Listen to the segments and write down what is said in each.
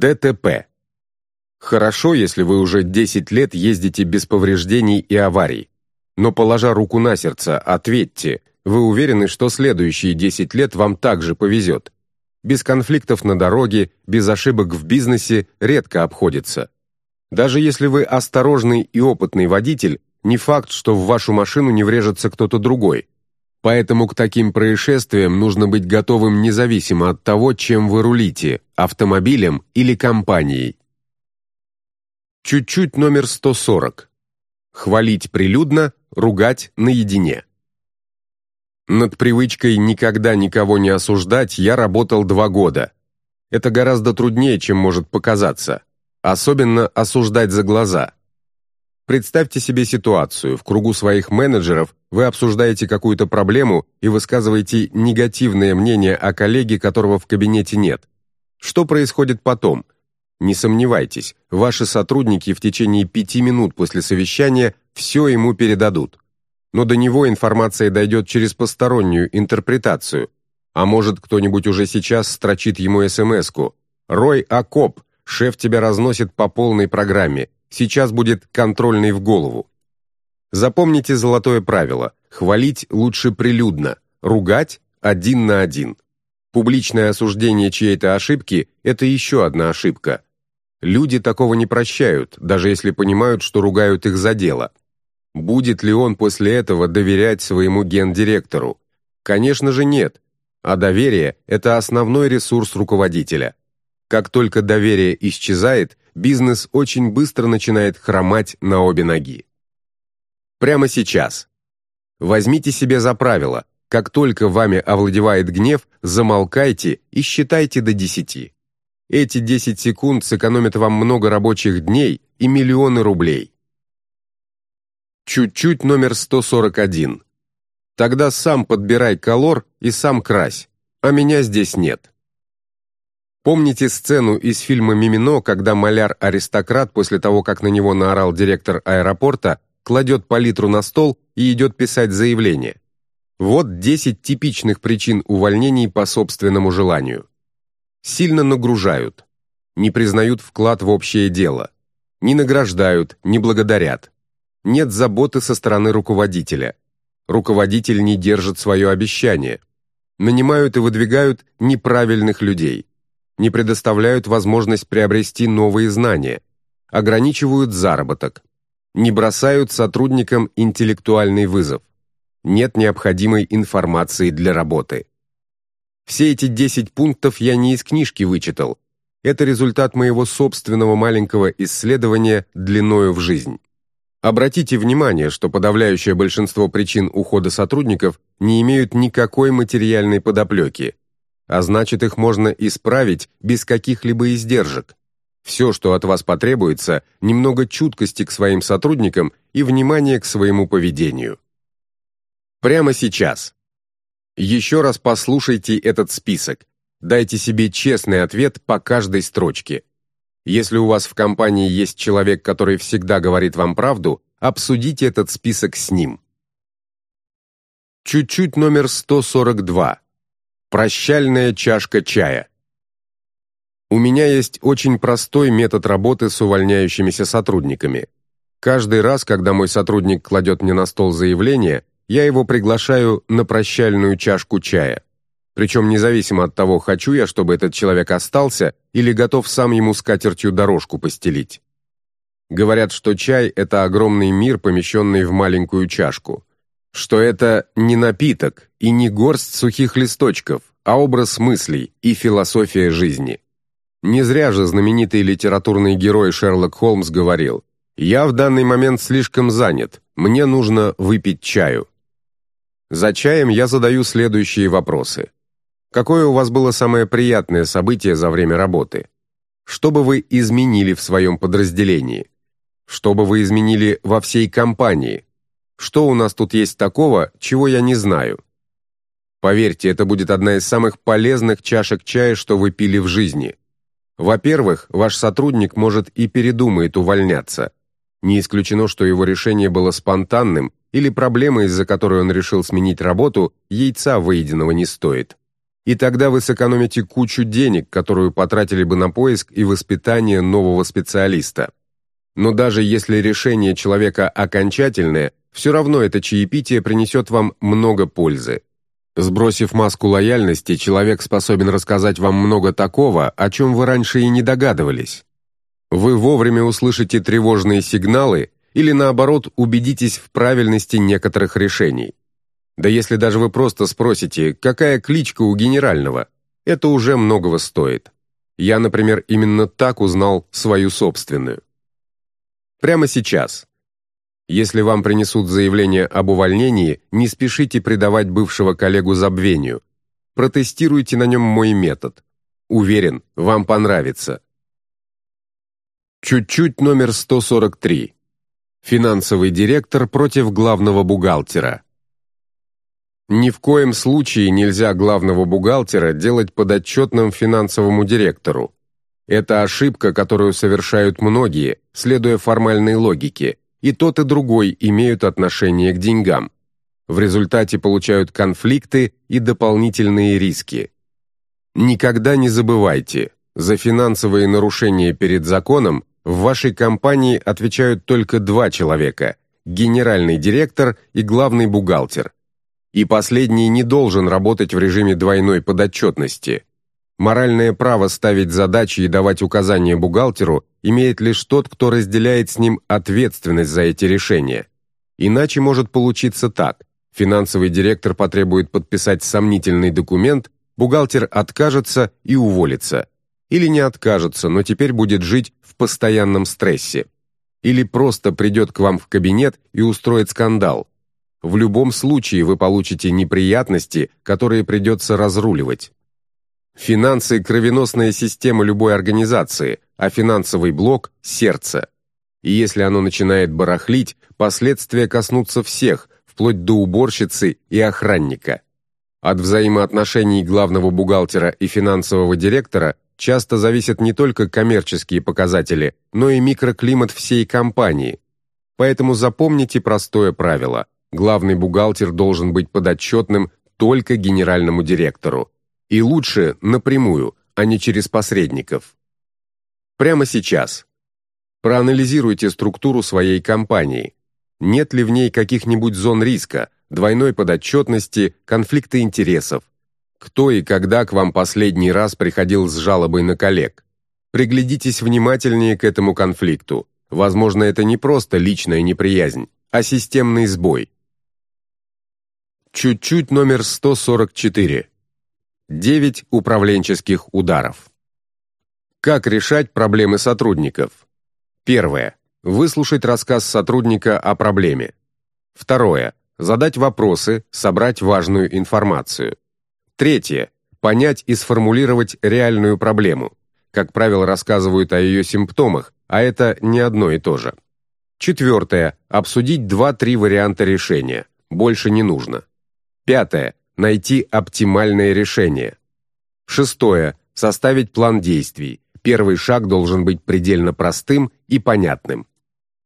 ДТП. Хорошо, если вы уже 10 лет ездите без повреждений и аварий. Но, положа руку на сердце, ответьте, вы уверены, что следующие 10 лет вам также повезет? Без конфликтов на дороге, без ошибок в бизнесе редко обходится. Даже если вы осторожный и опытный водитель, не факт, что в вашу машину не врежется кто-то другой. Поэтому к таким происшествиям нужно быть готовым независимо от того, чем вы рулите – автомобилем или компанией. Чуть-чуть номер 140. Хвалить прилюдно, ругать наедине. Над привычкой никогда никого не осуждать я работал два года. Это гораздо труднее, чем может показаться. Особенно осуждать за глаза. Представьте себе ситуацию. В кругу своих менеджеров вы обсуждаете какую-то проблему и высказываете негативное мнение о коллеге, которого в кабинете нет. Что происходит потом? Не сомневайтесь, ваши сотрудники в течение пяти минут после совещания все ему передадут но до него информация дойдет через постороннюю интерпретацию. А может, кто-нибудь уже сейчас строчит ему СМС-ку. «Рой Акоп, шеф тебя разносит по полной программе. Сейчас будет контрольный в голову». Запомните золотое правило. Хвалить лучше прилюдно, ругать один на один. Публичное осуждение чьей-то ошибки – это еще одна ошибка. Люди такого не прощают, даже если понимают, что ругают их за дело. Будет ли он после этого доверять своему гендиректору? Конечно же нет. А доверие – это основной ресурс руководителя. Как только доверие исчезает, бизнес очень быстро начинает хромать на обе ноги. Прямо сейчас. Возьмите себе за правило, как только вами овладевает гнев, замолкайте и считайте до 10. Эти 10 секунд сэкономят вам много рабочих дней и миллионы рублей. Чуть-чуть номер 141. Тогда сам подбирай колор и сам крась, а меня здесь нет. Помните сцену из фильма «Мимино», когда маляр-аристократ после того, как на него наорал директор аэропорта, кладет палитру на стол и идет писать заявление? Вот 10 типичных причин увольнений по собственному желанию. Сильно нагружают, не признают вклад в общее дело, не награждают, не благодарят, нет заботы со стороны руководителя. Руководитель не держит свое обещание. Нанимают и выдвигают неправильных людей. Не предоставляют возможность приобрести новые знания. Ограничивают заработок. Не бросают сотрудникам интеллектуальный вызов. Нет необходимой информации для работы. Все эти 10 пунктов я не из книжки вычитал. Это результат моего собственного маленького исследования длиною в жизнь. Обратите внимание, что подавляющее большинство причин ухода сотрудников не имеют никакой материальной подоплеки, а значит их можно исправить без каких-либо издержек. Все, что от вас потребуется, немного чуткости к своим сотрудникам и внимания к своему поведению. Прямо сейчас. Еще раз послушайте этот список. Дайте себе честный ответ по каждой строчке. Если у вас в компании есть человек, который всегда говорит вам правду, обсудите этот список с ним. Чуть-чуть номер 142. Прощальная чашка чая. У меня есть очень простой метод работы с увольняющимися сотрудниками. Каждый раз, когда мой сотрудник кладет мне на стол заявление, я его приглашаю на прощальную чашку чая причем независимо от того, хочу я, чтобы этот человек остался, или готов сам ему скатертью дорожку постелить. Говорят, что чай – это огромный мир, помещенный в маленькую чашку. Что это не напиток и не горсть сухих листочков, а образ мыслей и философия жизни. Не зря же знаменитый литературный герой Шерлок Холмс говорил «Я в данный момент слишком занят, мне нужно выпить чаю». За чаем я задаю следующие вопросы. Какое у вас было самое приятное событие за время работы? Что бы вы изменили в своем подразделении? Что бы вы изменили во всей компании? Что у нас тут есть такого, чего я не знаю? Поверьте, это будет одна из самых полезных чашек чая, что вы пили в жизни. Во-первых, ваш сотрудник может и передумает увольняться. Не исключено, что его решение было спонтанным или проблема, из-за которой он решил сменить работу, яйца выеденного не стоит. И тогда вы сэкономите кучу денег, которую потратили бы на поиск и воспитание нового специалиста. Но даже если решение человека окончательное, все равно это чаепитие принесет вам много пользы. Сбросив маску лояльности, человек способен рассказать вам много такого, о чем вы раньше и не догадывались. Вы вовремя услышите тревожные сигналы или, наоборот, убедитесь в правильности некоторых решений. Да если даже вы просто спросите, какая кличка у генерального, это уже многого стоит. Я, например, именно так узнал свою собственную. Прямо сейчас. Если вам принесут заявление об увольнении, не спешите предавать бывшего коллегу забвению. Протестируйте на нем мой метод. Уверен, вам понравится. Чуть-чуть номер 143. Финансовый директор против главного бухгалтера. Ни в коем случае нельзя главного бухгалтера делать подотчетным финансовому директору. Это ошибка, которую совершают многие, следуя формальной логике, и тот и другой имеют отношение к деньгам. В результате получают конфликты и дополнительные риски. Никогда не забывайте, за финансовые нарушения перед законом в вашей компании отвечают только два человека – генеральный директор и главный бухгалтер. И последний не должен работать в режиме двойной подотчетности. Моральное право ставить задачи и давать указания бухгалтеру имеет лишь тот, кто разделяет с ним ответственность за эти решения. Иначе может получиться так. Финансовый директор потребует подписать сомнительный документ, бухгалтер откажется и уволится. Или не откажется, но теперь будет жить в постоянном стрессе. Или просто придет к вам в кабинет и устроит скандал. В любом случае вы получите неприятности, которые придется разруливать. Финансы – кровеносная система любой организации, а финансовый блок – сердце. И если оно начинает барахлить, последствия коснутся всех, вплоть до уборщицы и охранника. От взаимоотношений главного бухгалтера и финансового директора часто зависят не только коммерческие показатели, но и микроклимат всей компании. Поэтому запомните простое правило – главный бухгалтер должен быть подотчетным только генеральному директору, и лучше напрямую, а не через посредников. Прямо сейчас. Проанализируйте структуру своей компании. Нет ли в ней каких-нибудь зон риска, двойной подотчетности, конфликта интересов? Кто и когда к вам последний раз приходил с жалобой на коллег? Приглядитесь внимательнее к этому конфликту. Возможно, это не просто личная неприязнь, а системный сбой. Чуть-чуть номер 144. 9 управленческих ударов. Как решать проблемы сотрудников? Первое. Выслушать рассказ сотрудника о проблеме. Второе. Задать вопросы, собрать важную информацию. Третье. Понять и сформулировать реальную проблему. Как правило, рассказывают о ее симптомах, а это не одно и то же. Четвертое. Обсудить 2-3 варианта решения. Больше не нужно. Пятое найти оптимальное решение. Шестое. Составить план действий. Первый шаг должен быть предельно простым и понятным.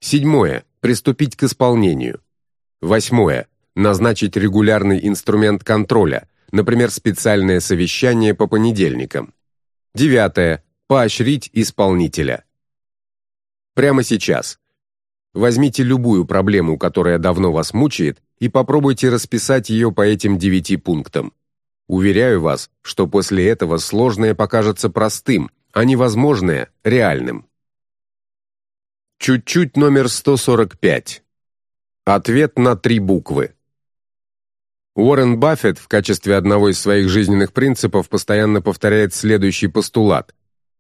Седьмое. Приступить к исполнению. Восьмое. Назначить регулярный инструмент контроля, например, специальное совещание по понедельникам. Девятое. Поощрить исполнителя. Прямо сейчас. Возьмите любую проблему, которая давно вас мучает, и попробуйте расписать ее по этим девяти пунктам. Уверяю вас, что после этого сложное покажется простым, а невозможное – реальным. Чуть-чуть номер 145. Ответ на три буквы. Уоррен Баффет в качестве одного из своих жизненных принципов постоянно повторяет следующий постулат.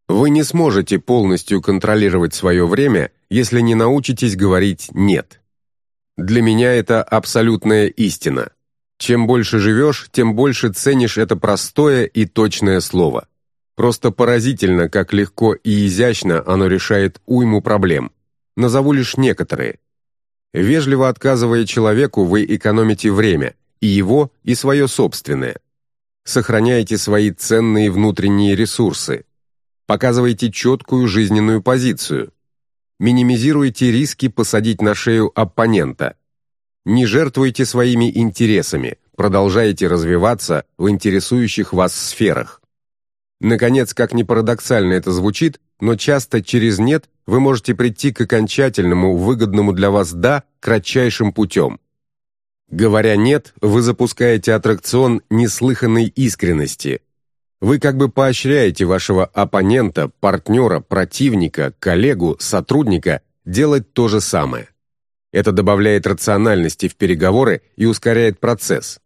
Вы не сможете полностью контролировать свое время, если не научитесь говорить «нет». Для меня это абсолютная истина. Чем больше живешь, тем больше ценишь это простое и точное слово. Просто поразительно, как легко и изящно оно решает уйму проблем. Назову лишь некоторые. Вежливо отказывая человеку, вы экономите время, и его, и свое собственное. Сохраняете свои ценные внутренние ресурсы. Показываете четкую жизненную позицию минимизируйте риски посадить на шею оппонента. Не жертвуйте своими интересами, продолжаете развиваться в интересующих вас сферах. Наконец, как ни парадоксально это звучит, но часто через «нет» вы можете прийти к окончательному, выгодному для вас «да» кратчайшим путем. Говоря «нет», вы запускаете аттракцион неслыханной искренности. Вы как бы поощряете вашего оппонента, партнера, противника, коллегу, сотрудника делать то же самое. Это добавляет рациональности в переговоры и ускоряет процесс.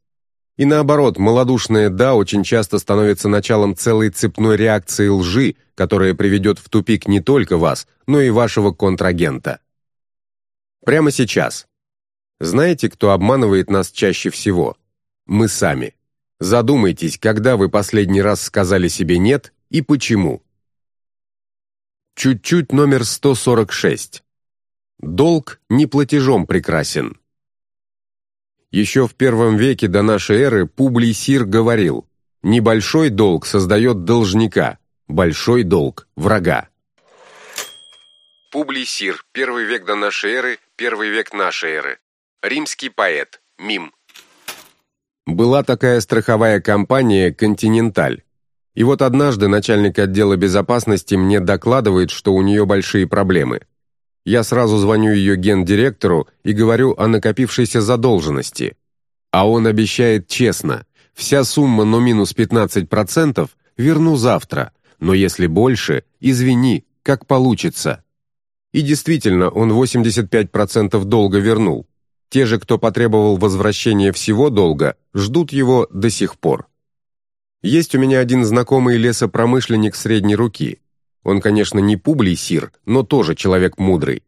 И наоборот, малодушное «да» очень часто становится началом целой цепной реакции лжи, которая приведет в тупик не только вас, но и вашего контрагента. Прямо сейчас. Знаете, кто обманывает нас чаще всего? Мы сами. Задумайтесь, когда вы последний раз сказали себе «нет» и почему. Чуть-чуть номер 146. Долг не платежом прекрасен. Еще в первом веке до нашей эры Публий Сир говорил, «Небольшой долг создает должника, большой долг – врага». Публий Сир, первый век до нашей эры, первый век нашей эры. Римский поэт, мим. Была такая страховая компания «Континенталь». И вот однажды начальник отдела безопасности мне докладывает, что у нее большие проблемы – я сразу звоню ее гендиректору и говорю о накопившейся задолженности. А он обещает честно, вся сумма, но минус 15%, верну завтра, но если больше, извини, как получится. И действительно, он 85% долга вернул. Те же, кто потребовал возвращения всего долга, ждут его до сих пор. Есть у меня один знакомый лесопромышленник средней руки. Он, конечно, не Публий Сир, но тоже человек мудрый.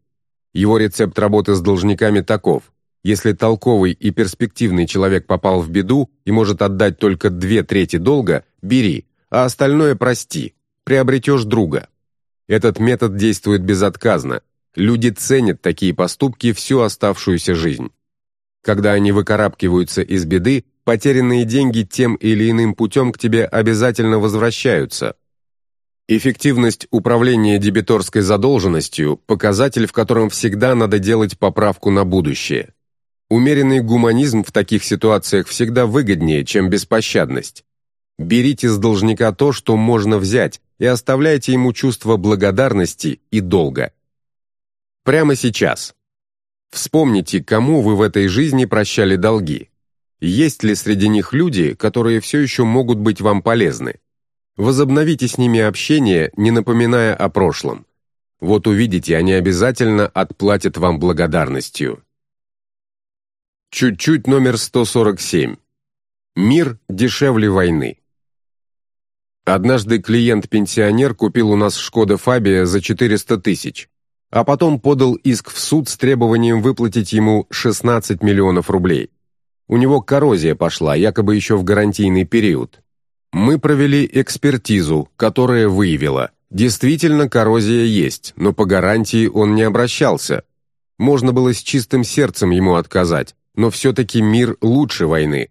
Его рецепт работы с должниками таков. Если толковый и перспективный человек попал в беду и может отдать только две трети долга, бери, а остальное прости, приобретешь друга. Этот метод действует безотказно. Люди ценят такие поступки всю оставшуюся жизнь. Когда они выкарабкиваются из беды, потерянные деньги тем или иным путем к тебе обязательно возвращаются, Эффективность управления дебиторской задолженностью – показатель, в котором всегда надо делать поправку на будущее. Умеренный гуманизм в таких ситуациях всегда выгоднее, чем беспощадность. Берите с должника то, что можно взять, и оставляйте ему чувство благодарности и долга. Прямо сейчас. Вспомните, кому вы в этой жизни прощали долги. Есть ли среди них люди, которые все еще могут быть вам полезны? Возобновите с ними общение, не напоминая о прошлом. Вот увидите, они обязательно отплатят вам благодарностью. Чуть-чуть номер 147. Мир дешевле войны. Однажды клиент-пенсионер купил у нас «Шкода Фабия» за 400 тысяч, а потом подал иск в суд с требованием выплатить ему 16 миллионов рублей. У него коррозия пошла, якобы еще в гарантийный период. Мы провели экспертизу, которая выявила, действительно коррозия есть, но по гарантии он не обращался. Можно было с чистым сердцем ему отказать, но все-таки мир лучше войны.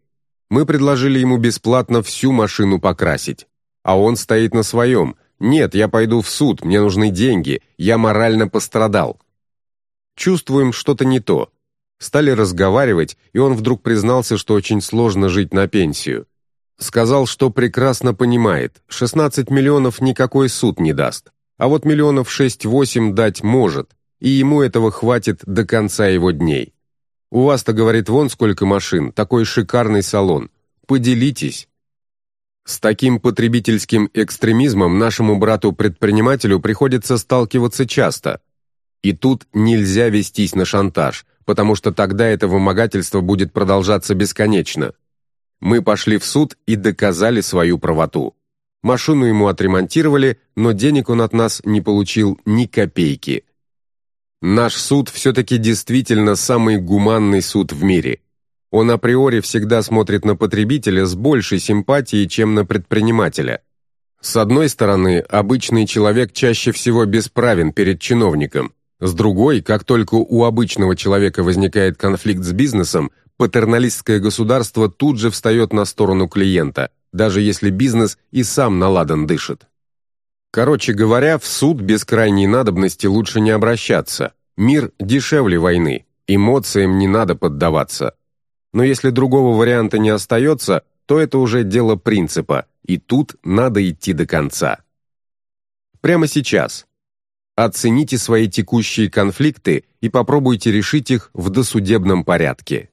Мы предложили ему бесплатно всю машину покрасить. А он стоит на своем. «Нет, я пойду в суд, мне нужны деньги, я морально пострадал». Чувствуем что-то не то. Стали разговаривать, и он вдруг признался, что очень сложно жить на пенсию. Сказал, что прекрасно понимает, 16 миллионов никакой суд не даст, а вот миллионов 6-8 дать может, и ему этого хватит до конца его дней. У вас-то, говорит, вон сколько машин, такой шикарный салон. Поделитесь. С таким потребительским экстремизмом нашему брату-предпринимателю приходится сталкиваться часто. И тут нельзя вестись на шантаж, потому что тогда это вымогательство будет продолжаться бесконечно. Мы пошли в суд и доказали свою правоту. Машину ему отремонтировали, но денег он от нас не получил ни копейки. Наш суд все-таки действительно самый гуманный суд в мире. Он априори всегда смотрит на потребителя с большей симпатией, чем на предпринимателя. С одной стороны, обычный человек чаще всего бесправен перед чиновником. С другой, как только у обычного человека возникает конфликт с бизнесом, патерналистское государство тут же встает на сторону клиента, даже если бизнес и сам наладан дышит. Короче говоря, в суд без крайней надобности лучше не обращаться. Мир дешевле войны, эмоциям не надо поддаваться. Но если другого варианта не остается, то это уже дело принципа, и тут надо идти до конца. Прямо сейчас. Оцените свои текущие конфликты и попробуйте решить их в досудебном порядке.